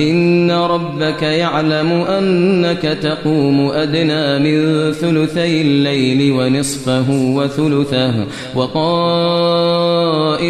إن ربك يعلم أنك تقوم أدنى من ثلثي الليل ونصفه وثلثه وقائل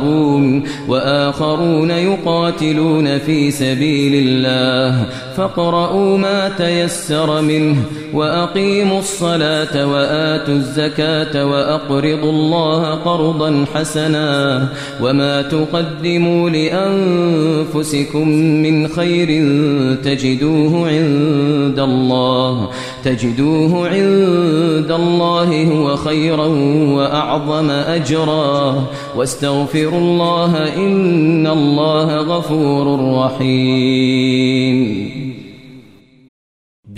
وآخرون وآخرون يقاتلون في سبيل الله فاقرؤوا ما تيسر منه وأقيموا الصلاة وآتوا الزكاة وأقرضوا الله قرضا حسنا وما تقدموا لأنفسكم من خير تجدوه عند الله تجدوه عند الله هو خيرا وأعظم أجرا واستغفروا الله إن الله غفور رحيم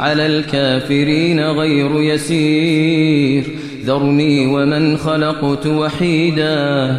على الكافرين غير يسير. ذرني ومن خلقت وحيدا.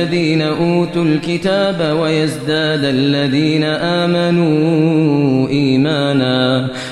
الذين أوتوا الكتاب ويزداد الذين آمنوا إيمانا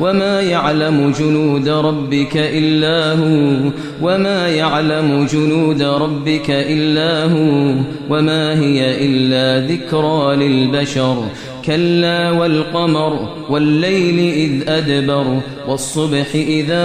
وما يعلم جنود ربك إلا هو وما يعلم جنود ربك إلا هو وما هي إلا ذكرى للبشر كلا والقمر والليل إذ أدبر والصبح إذا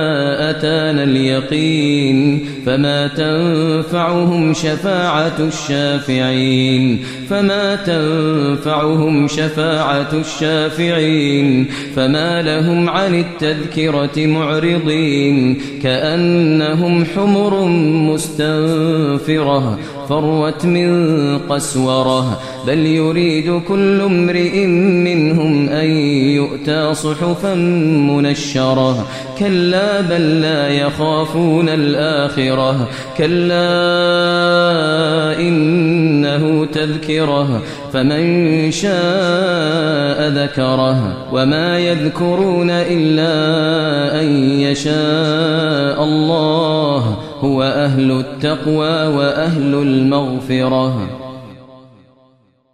اليقين فما تنفعهم شفاعة الشافعين فما تنفعهم شفاعة الشافعين فما لهم عن التذكرة معرضين كأنهم حمر مستنفرة فروت من قسورة بل يريد كل امرئ منهم أن يؤتى صحفا منشرة كلا بل لا يخافون الآخرة. كلا إنه تذكرة. فمن شاء ذكره. وما يذكرون إلا أن يشاء الله. هو أهل التقوى وأهل المغفرة.